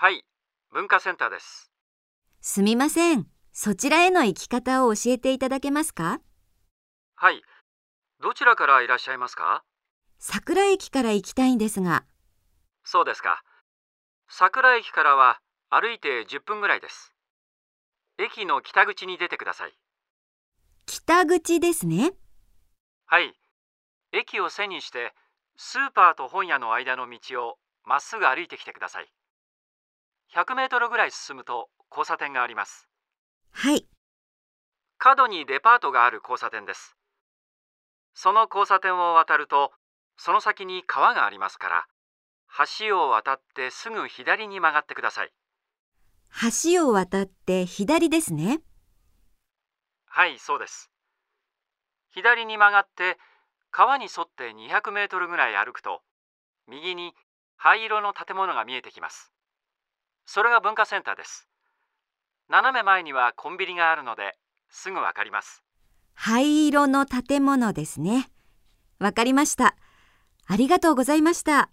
はい、文化センターです。すみません。そちらへの行き方を教えていただけますか？はい、どちらからいらっしゃいますか？桜駅から行きたいんですが。そうですか。桜駅からは歩いて10分ぐらいです。駅の北口に出てください。北口ですね。はい、駅を背にしてスーパーと本屋の間の道をまっすぐ歩いてきてください。100メートルぐらい進むと交差点があります。はい。角にデパートがある交差点です。その交差点を渡ると、その先に川がありますから、橋を渡ってすぐ左に曲がってください。橋を渡って左ですね。はい、そうです。左に曲がって、川に沿って200メートルぐらい歩くと、右に灰色の建物が見えてきます。それが文化センターです。斜め前にはコンビニがあるので、すぐわかります。灰色の建物ですね。わかりました。ありがとうございました。